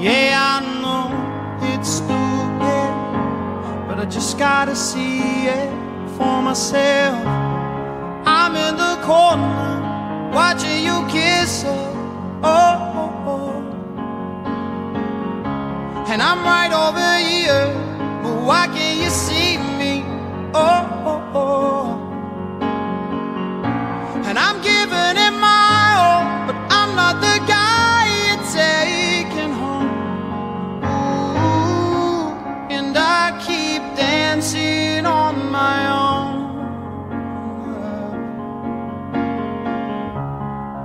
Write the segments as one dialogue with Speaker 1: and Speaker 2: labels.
Speaker 1: yeah, I know it's stupid, but I just gotta see it for myself. I'm in the corner, watching you kiss her. Oh, oh, oh. and I'm right over here, but why can't you see me? Oh, oh, oh. And I'm giving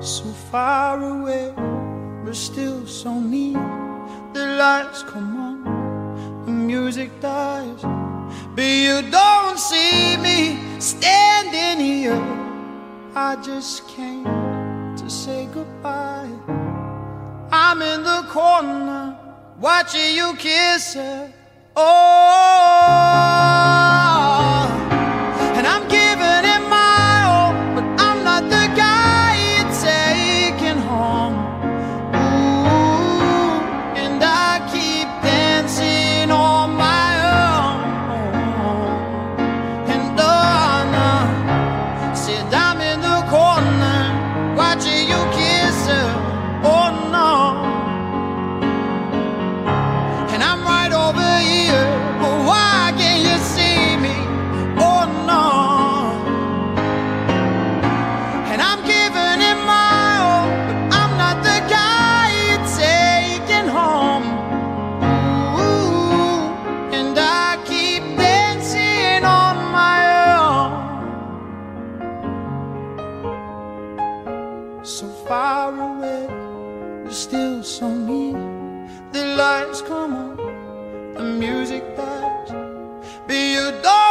Speaker 1: So far away, but still so near. The lights come on, the music dies, but you don't see me standing here. I just came to say goodbye. I'm in the corner, watching you kiss her. focus on me. The lights come on, the music that be your don't.